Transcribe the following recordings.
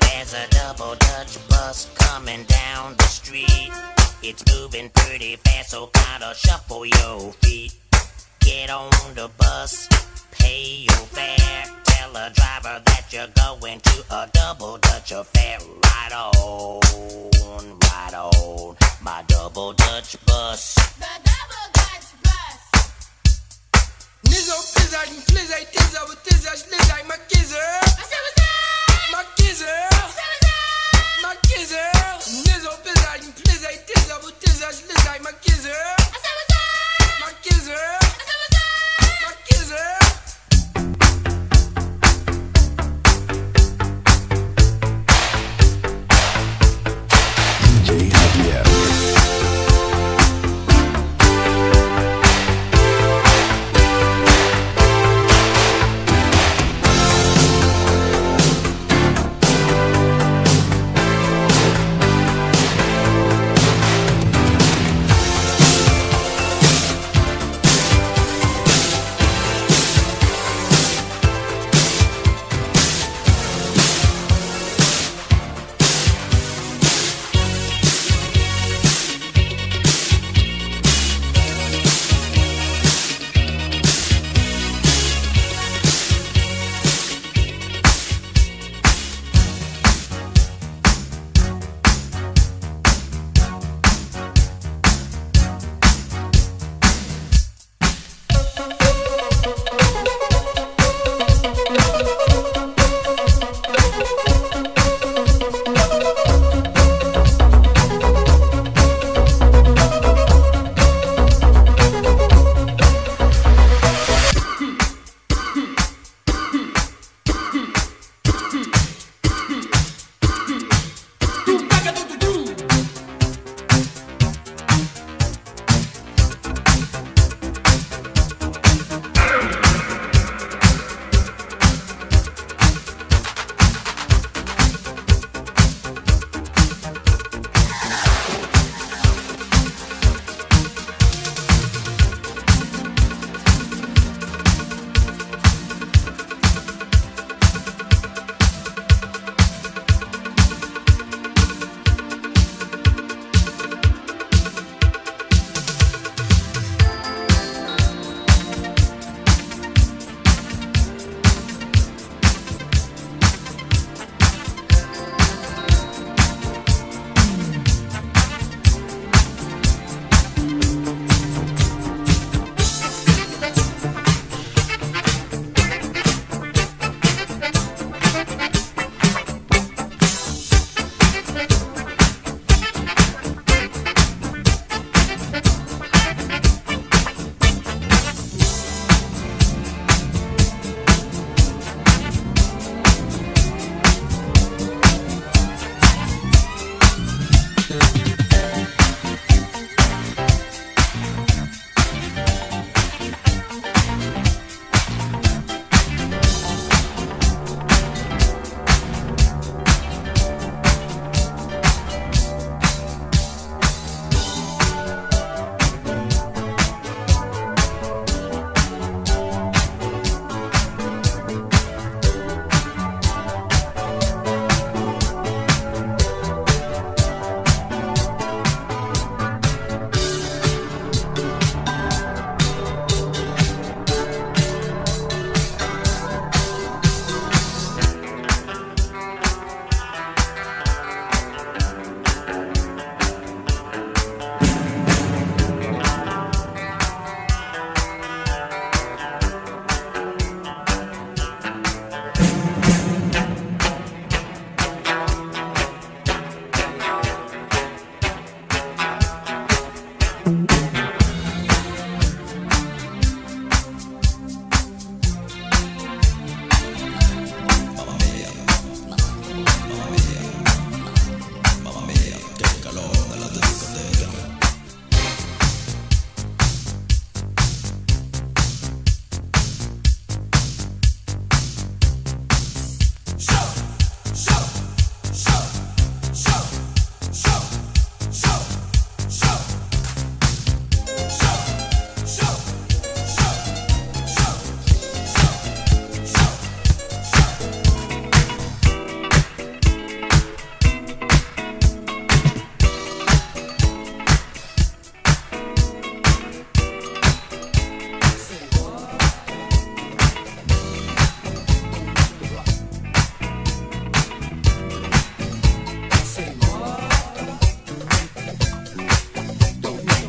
There's a double Dutch bus coming down the street. It's moving pretty fast, so gotta shuffle your feet. Get on the bus, pay your fare. Tell the driver that you're going to a double Dutch affair. Right on, right on, my double Dutch bus. The double Dutch bus. Nizzo, blizzard, blizzard, tizzer, with tizzer, slizzard, my kizzer, I said, what's up? my I said, what's up? my kizzer. Nizzo, blizzard, blizzard, tizzer, with slizzard, my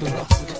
Thank